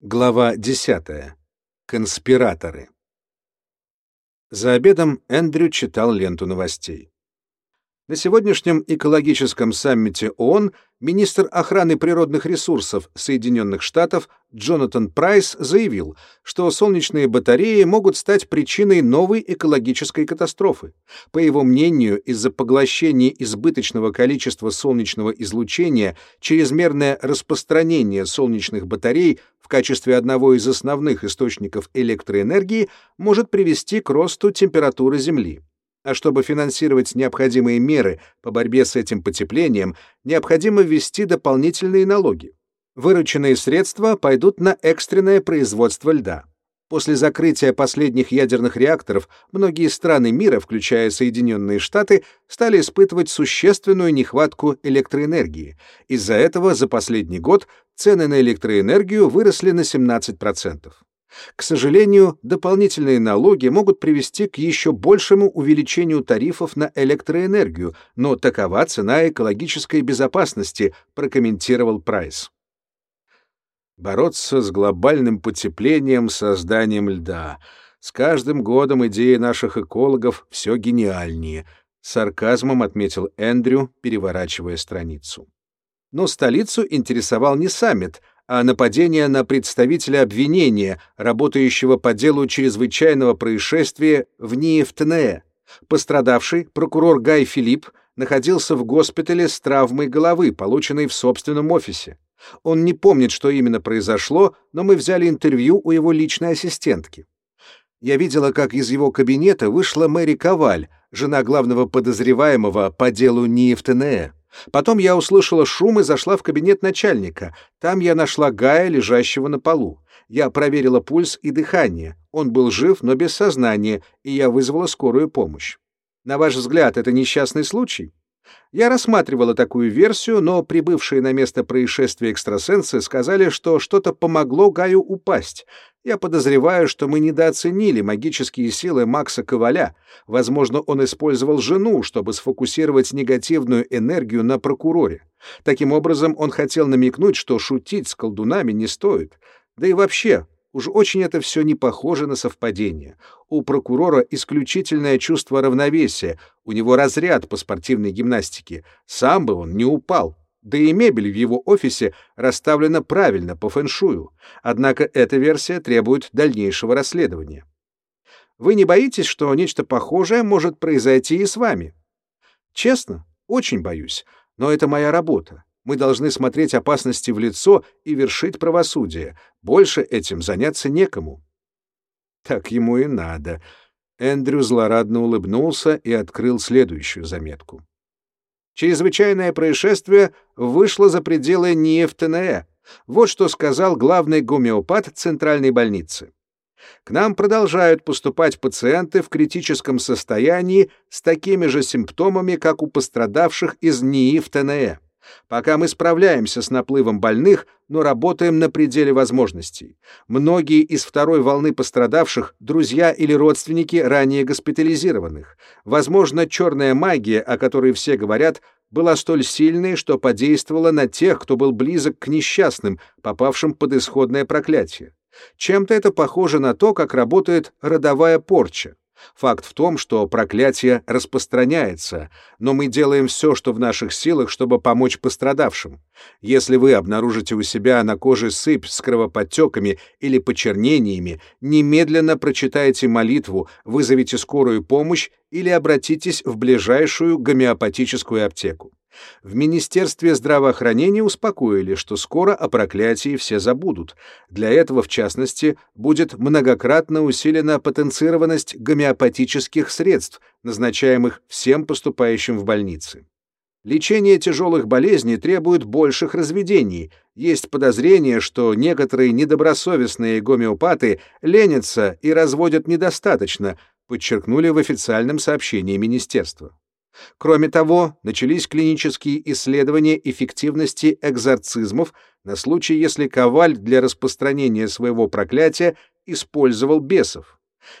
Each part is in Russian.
Глава 10. Конспираторы. За обедом Эндрю читал ленту новостей. На сегодняшнем экологическом саммите ООН министр охраны природных ресурсов Соединенных Штатов Джонатан Прайс заявил, что солнечные батареи могут стать причиной новой экологической катастрофы. По его мнению, из-за поглощения избыточного количества солнечного излучения чрезмерное распространение солнечных батарей в качестве одного из основных источников электроэнергии может привести к росту температуры Земли. А чтобы финансировать необходимые меры по борьбе с этим потеплением, необходимо ввести дополнительные налоги. Вырученные средства пойдут на экстренное производство льда. После закрытия последних ядерных реакторов многие страны мира, включая Соединенные Штаты, стали испытывать существенную нехватку электроэнергии. Из-за этого за последний год цены на электроэнергию выросли на 17%. К сожалению, дополнительные налоги могут привести к еще большему увеличению тарифов на электроэнергию, но такова цена экологической безопасности, прокомментировал Прайс. Бороться с глобальным потеплением, созданием льда. С каждым годом идеи наших экологов все гениальнее, сарказмом отметил Эндрю, переворачивая страницу. Но столицу интересовал не саммит, а нападение на представителя обвинения, работающего по делу чрезвычайного происшествия в НИИФТНЭ. Пострадавший, прокурор Гай Филипп, находился в госпитале с травмой головы, полученной в собственном офисе. Он не помнит, что именно произошло, но мы взяли интервью у его личной ассистентки. Я видела, как из его кабинета вышла Мэри Коваль, жена главного подозреваемого по делу НИИФТНЭ. Потом я услышала шум и зашла в кабинет начальника. Там я нашла Гая, лежащего на полу. Я проверила пульс и дыхание. Он был жив, но без сознания, и я вызвала скорую помощь. На ваш взгляд, это несчастный случай? Я рассматривала такую версию, но прибывшие на место происшествия экстрасенсы сказали, что что-то помогло Гаю упасть. Я подозреваю, что мы недооценили магические силы Макса Коваля. Возможно, он использовал жену, чтобы сфокусировать негативную энергию на прокуроре. Таким образом, он хотел намекнуть, что шутить с колдунами не стоит. Да и вообще, Уж очень это все не похоже на совпадение. У прокурора исключительное чувство равновесия, у него разряд по спортивной гимнастике. Сам бы он не упал. Да и мебель в его офисе расставлена правильно по фэншую. Однако эта версия требует дальнейшего расследования. Вы не боитесь, что нечто похожее может произойти и с вами? Честно, очень боюсь, но это моя работа. Мы должны смотреть опасности в лицо и вершить правосудие. Больше этим заняться некому. Так ему и надо. Эндрю злорадно улыбнулся и открыл следующую заметку. Чрезвычайное происшествие вышло за пределы НИЭФТНЭ. Вот что сказал главный гомеопат Центральной больницы. К нам продолжают поступать пациенты в критическом состоянии с такими же симптомами, как у пострадавших из НИИ в ТНЭ. Пока мы справляемся с наплывом больных, но работаем на пределе возможностей. Многие из второй волны пострадавших — друзья или родственники ранее госпитализированных. Возможно, черная магия, о которой все говорят, была столь сильной, что подействовала на тех, кто был близок к несчастным, попавшим под исходное проклятие. Чем-то это похоже на то, как работает родовая порча. Факт в том, что проклятие распространяется, но мы делаем все, что в наших силах, чтобы помочь пострадавшим. Если вы обнаружите у себя на коже сыпь с кровоподтеками или почернениями, немедленно прочитайте молитву, вызовите скорую помощь или обратитесь в ближайшую гомеопатическую аптеку. В Министерстве здравоохранения успокоили, что скоро о проклятии все забудут. Для этого, в частности, будет многократно усилена потенцированность гомеопатических средств, назначаемых всем поступающим в больницы. Лечение тяжелых болезней требует больших разведений. Есть подозрение, что некоторые недобросовестные гомеопаты ленятся и разводят недостаточно, подчеркнули в официальном сообщении министерства. Кроме того, начались клинические исследования эффективности экзорцизмов на случай, если Коваль для распространения своего проклятия использовал бесов.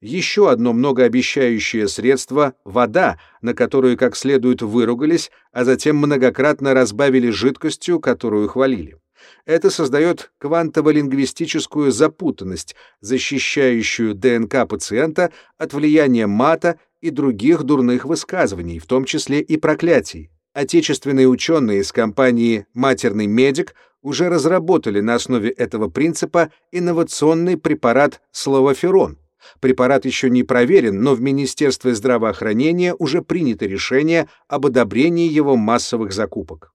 Еще одно многообещающее средство — вода, на которую как следует выругались, а затем многократно разбавили жидкостью, которую хвалили. Это создает квантово-лингвистическую запутанность, защищающую ДНК пациента от влияния мата и других дурных высказываний, в том числе и проклятий. Отечественные ученые из компании «Матерный медик» уже разработали на основе этого принципа инновационный препарат славоферон. Препарат еще не проверен, но в Министерстве здравоохранения уже принято решение об одобрении его массовых закупок.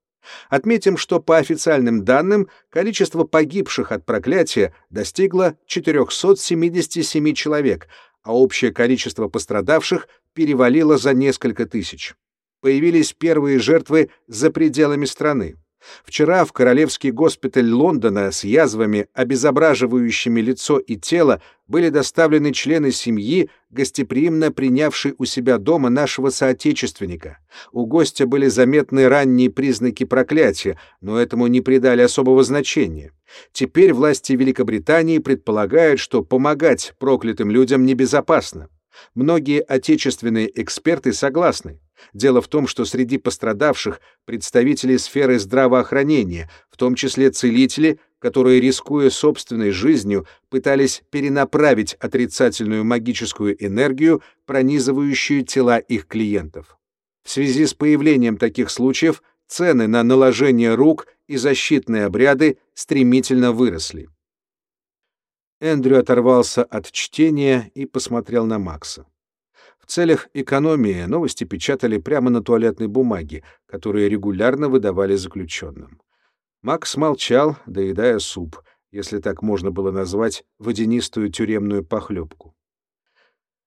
Отметим, что по официальным данным количество погибших от проклятия достигло 477 человек, а общее количество пострадавших перевалило за несколько тысяч. Появились первые жертвы за пределами страны. Вчера в Королевский госпиталь Лондона с язвами, обезображивающими лицо и тело, были доставлены члены семьи, гостеприимно принявшей у себя дома нашего соотечественника. У гостя были заметны ранние признаки проклятия, но этому не придали особого значения. Теперь власти Великобритании предполагают, что помогать проклятым людям небезопасно. Многие отечественные эксперты согласны. Дело в том, что среди пострадавших представители сферы здравоохранения, в том числе целители, которые, рискуя собственной жизнью, пытались перенаправить отрицательную магическую энергию, пронизывающую тела их клиентов. В связи с появлением таких случаев цены на наложение рук и защитные обряды стремительно выросли. Эндрю оторвался от чтения и посмотрел на Макса. В целях экономии новости печатали прямо на туалетной бумаге, которые регулярно выдавали заключенным. Макс молчал, доедая суп, если так можно было назвать водянистую тюремную похлебку.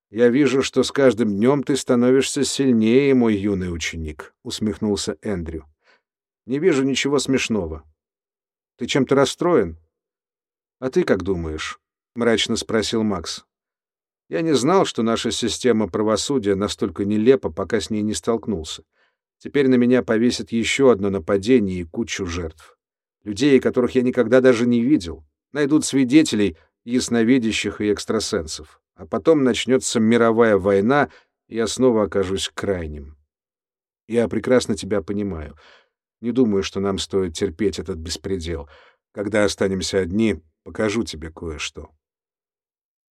«Я вижу, что с каждым днем ты становишься сильнее, мой юный ученик», — усмехнулся Эндрю. «Не вижу ничего смешного. Ты чем-то расстроен?» «А ты как думаешь?» — мрачно спросил Макс. Я не знал, что наша система правосудия настолько нелепа, пока с ней не столкнулся. Теперь на меня повесит еще одно нападение и кучу жертв. Людей, которых я никогда даже не видел. Найдут свидетелей, ясновидящих и экстрасенсов. А потом начнется мировая война, и я снова окажусь крайним. Я прекрасно тебя понимаю. Не думаю, что нам стоит терпеть этот беспредел. Когда останемся одни, покажу тебе кое-что.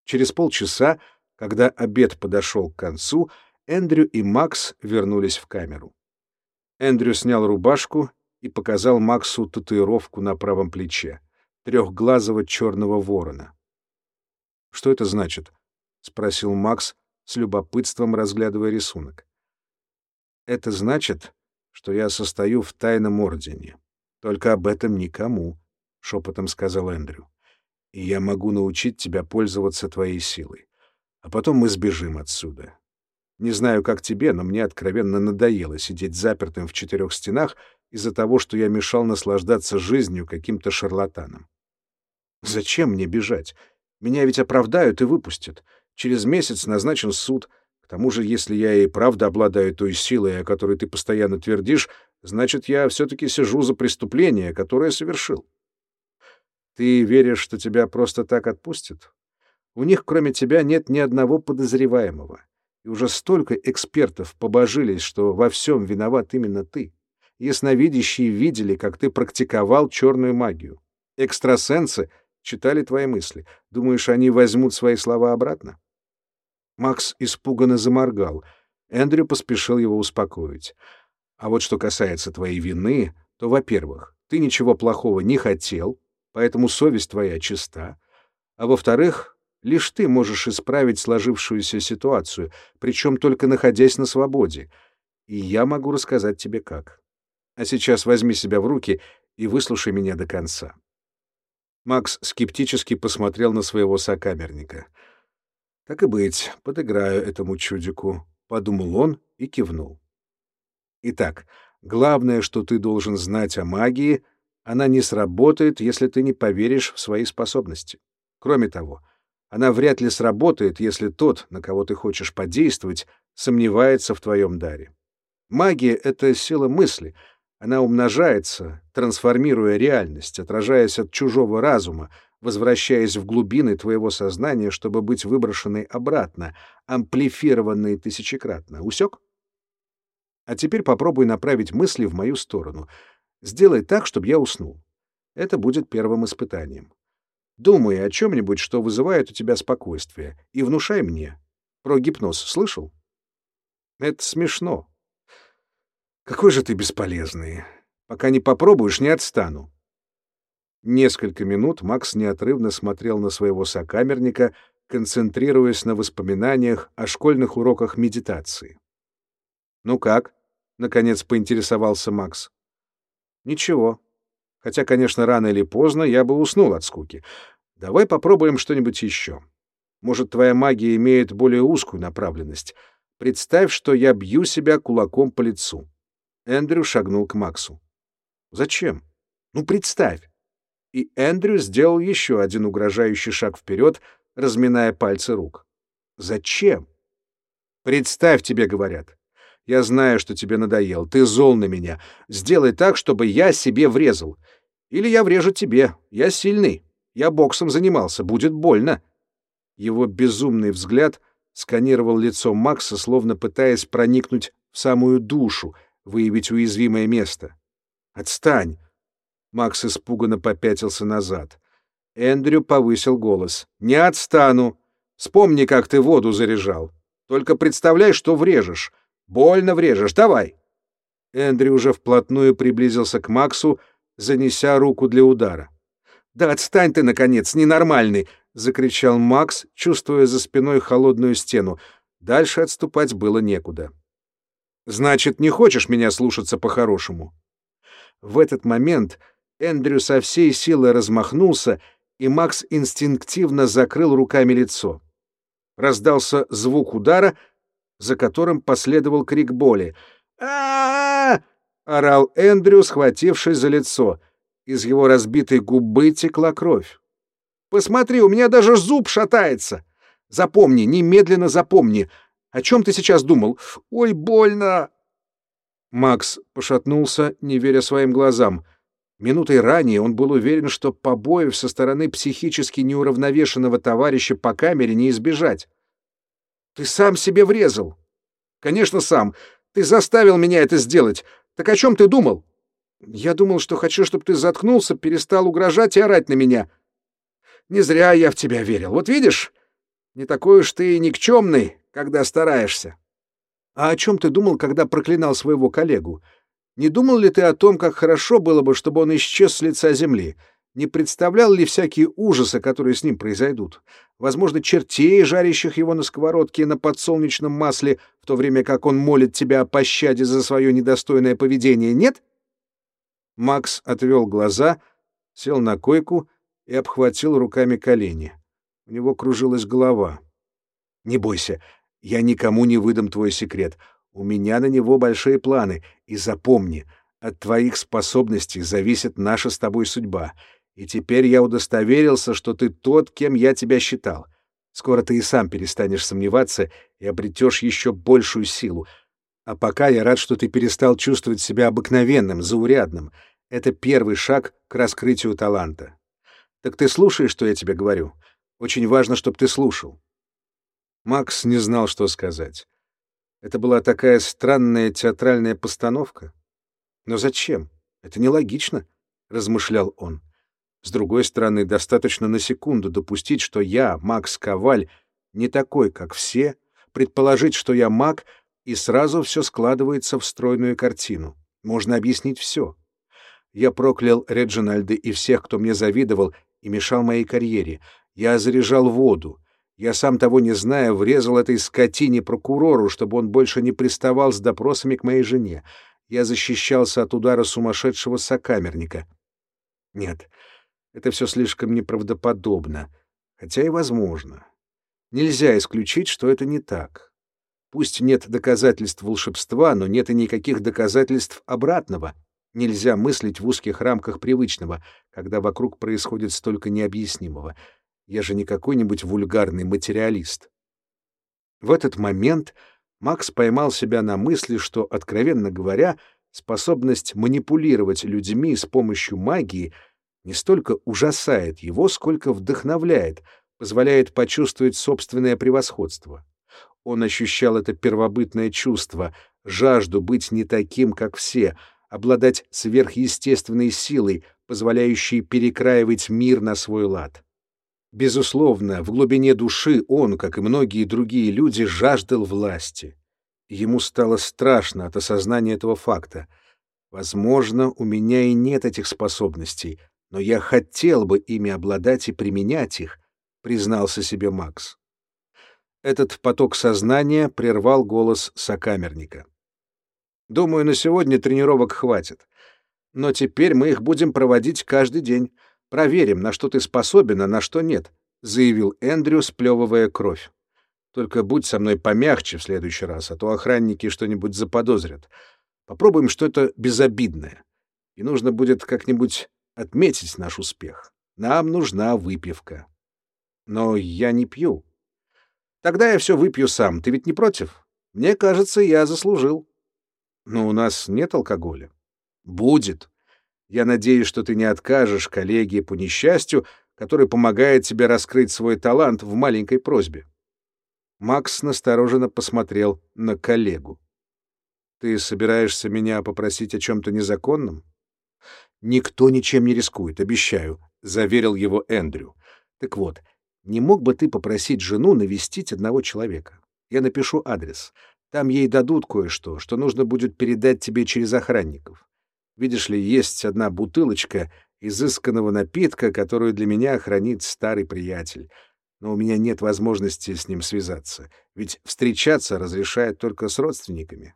Через полчаса, когда обед подошел к концу, Эндрю и Макс вернулись в камеру. Эндрю снял рубашку и показал Максу татуировку на правом плече — трехглазого черного ворона. «Что это значит?» — спросил Макс с любопытством, разглядывая рисунок. «Это значит, что я состою в тайном ордене. Только об этом никому», — шепотом сказал Эндрю и я могу научить тебя пользоваться твоей силой. А потом мы сбежим отсюда. Не знаю, как тебе, но мне откровенно надоело сидеть запертым в четырех стенах из-за того, что я мешал наслаждаться жизнью каким-то шарлатаном. Зачем мне бежать? Меня ведь оправдают и выпустят. Через месяц назначен суд. К тому же, если я и правда обладаю той силой, о которой ты постоянно твердишь, значит, я все-таки сижу за преступление, которое совершил. Ты веришь, что тебя просто так отпустят? У них, кроме тебя, нет ни одного подозреваемого. И уже столько экспертов побожились, что во всем виноват именно ты. Ясновидящие видели, как ты практиковал черную магию. Экстрасенсы читали твои мысли. Думаешь, они возьмут свои слова обратно? Макс испуганно заморгал. Эндрю поспешил его успокоить. А вот что касается твоей вины, то, во-первых, ты ничего плохого не хотел, поэтому совесть твоя чиста. А во-вторых, лишь ты можешь исправить сложившуюся ситуацию, причем только находясь на свободе. И я могу рассказать тебе как. А сейчас возьми себя в руки и выслушай меня до конца. Макс скептически посмотрел на своего сокамерника. «Так и быть, подыграю этому чудику», — подумал он и кивнул. «Итак, главное, что ты должен знать о магии — она не сработает, если ты не поверишь в свои способности. Кроме того, она вряд ли сработает, если тот, на кого ты хочешь подействовать, сомневается в твоем даре. Магия — это сила мысли. Она умножается, трансформируя реальность, отражаясь от чужого разума, возвращаясь в глубины твоего сознания, чтобы быть выброшенной обратно, амплифированной тысячекратно. Усек? А теперь попробуй направить мысли в мою сторону — Сделай так, чтобы я уснул. Это будет первым испытанием. Думай о чем-нибудь, что вызывает у тебя спокойствие, и внушай мне. Про гипноз слышал? Это смешно. Какой же ты бесполезный. Пока не попробуешь, не отстану. Несколько минут Макс неотрывно смотрел на своего сокамерника, концентрируясь на воспоминаниях о школьных уроках медитации. «Ну как?» — наконец поинтересовался Макс. «Ничего. Хотя, конечно, рано или поздно я бы уснул от скуки. Давай попробуем что-нибудь еще. Может, твоя магия имеет более узкую направленность. Представь, что я бью себя кулаком по лицу». Эндрю шагнул к Максу. «Зачем? Ну, представь и Эндрю сделал еще один угрожающий шаг вперед, разминая пальцы рук. «Зачем?» «Представь, тебе говорят. Я знаю, что тебе надоел. Ты зол на меня. Сделай так, чтобы я себе врезал. Или я врежу тебе. Я сильный. Я боксом занимался. Будет больно». Его безумный взгляд сканировал лицо Макса, словно пытаясь проникнуть в самую душу, выявить уязвимое место. «Отстань! Макс испуганно попятился назад. Эндрю повысил голос. «Не отстану! Вспомни, как ты воду заряжал. Только представляй, что врежешь. Больно врежешь. Давай!» Эндрю уже вплотную приблизился к Максу, занеся руку для удара. «Да отстань ты, наконец, ненормальный!» — закричал Макс, чувствуя за спиной холодную стену. Дальше отступать было некуда. «Значит, не хочешь меня слушаться по-хорошему?» В этот момент Эндрю со всей силы размахнулся, и Макс инстинктивно закрыл руками лицо. Раздался звук удара, за которым последовал крик боли. а, орал Эндрю, схватившись за лицо. Из его разбитой губы текла кровь. «Посмотри, у меня даже зуб шатается! Запомни, немедленно запомни! О чем ты сейчас думал? Ой, больно!» Макс пошатнулся, не веря своим глазам — Минутой ранее он был уверен, что побоев со стороны психически неуравновешенного товарища по камере не избежать. «Ты сам себе врезал!» «Конечно, сам. Ты заставил меня это сделать. Так о чем ты думал?» «Я думал, что хочу, чтобы ты заткнулся, перестал угрожать и орать на меня. Не зря я в тебя верил. Вот видишь, не такой уж ты и никчемный, когда стараешься». «А о чем ты думал, когда проклинал своего коллегу?» Не думал ли ты о том, как хорошо было бы, чтобы он исчез с лица земли? Не представлял ли всякие ужасы, которые с ним произойдут? Возможно, чертей, жарящих его на сковородке на подсолнечном масле, в то время как он молит тебя о пощаде за свое недостойное поведение, нет? Макс отвел глаза, сел на койку и обхватил руками колени. У него кружилась голова. «Не бойся, я никому не выдам твой секрет. У меня на него большие планы, и запомни, от твоих способностей зависит наша с тобой судьба. И теперь я удостоверился, что ты тот, кем я тебя считал. Скоро ты и сам перестанешь сомневаться и обретешь еще большую силу. А пока я рад, что ты перестал чувствовать себя обыкновенным, заурядным. Это первый шаг к раскрытию таланта. Так ты слушаешь, что я тебе говорю? Очень важно, чтобы ты слушал. Макс не знал, что сказать. Это была такая странная театральная постановка. Но зачем? Это нелогично, размышлял он. С другой стороны, достаточно на секунду допустить, что я, Макс Коваль, не такой, как все, предположить, что я маг, и сразу все складывается в стройную картину. Можно объяснить все. Я проклял Реджинальда и всех, кто мне завидовал и мешал моей карьере. Я заряжал воду. Я, сам того не зная, врезал этой скотине прокурору, чтобы он больше не приставал с допросами к моей жене. Я защищался от удара сумасшедшего сокамерника. Нет, это все слишком неправдоподобно, хотя и возможно. Нельзя исключить, что это не так. Пусть нет доказательств волшебства, но нет и никаких доказательств обратного. Нельзя мыслить в узких рамках привычного, когда вокруг происходит столько необъяснимого — я же не какой-нибудь вульгарный материалист. В этот момент Макс поймал себя на мысли, что, откровенно говоря, способность манипулировать людьми с помощью магии не столько ужасает его, сколько вдохновляет, позволяет почувствовать собственное превосходство. Он ощущал это первобытное чувство, жажду быть не таким, как все, обладать сверхъестественной силой, позволяющей перекраивать мир на свой лад. Безусловно, в глубине души он, как и многие другие люди, жаждал власти. Ему стало страшно от осознания этого факта. Возможно, у меня и нет этих способностей, но я хотел бы ими обладать и применять их, признался себе Макс. Этот поток сознания прервал голос сокамерника. Думаю, на сегодня тренировок хватит. Но теперь мы их будем проводить каждый день. Проверим, на что ты способен, а на что нет, заявил Эндрю, сплевывая кровь. Только будь со мной помягче в следующий раз, а то охранники что-нибудь заподозрят. Попробуем что-то безобидное. И нужно будет как-нибудь отметить наш успех. Нам нужна выпивка. Но я не пью. Тогда я все выпью сам. Ты ведь не против? Мне кажется, я заслужил. Но у нас нет алкоголя. Будет. Я надеюсь, что ты не откажешь коллеге по несчастью, который помогает тебе раскрыть свой талант в маленькой просьбе. Макс настороженно посмотрел на коллегу. Ты собираешься меня попросить о чем то незаконном? Никто ничем не рискует, обещаю, заверил его Эндрю. Так вот, не мог бы ты попросить жену навестить одного человека? Я напишу адрес. Там ей дадут кое-что, что нужно будет передать тебе через охранников. Видишь ли, есть одна бутылочка изысканного напитка, которую для меня хранит старый приятель. Но у меня нет возможности с ним связаться, ведь встречаться разрешают только с родственниками.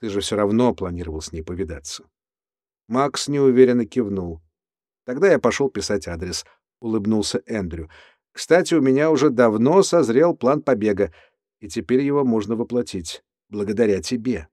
Ты же все равно планировал с ней повидаться. Макс неуверенно кивнул. Тогда я пошел писать адрес, улыбнулся Эндрю. Кстати, у меня уже давно созрел план побега, и теперь его можно воплотить благодаря тебе.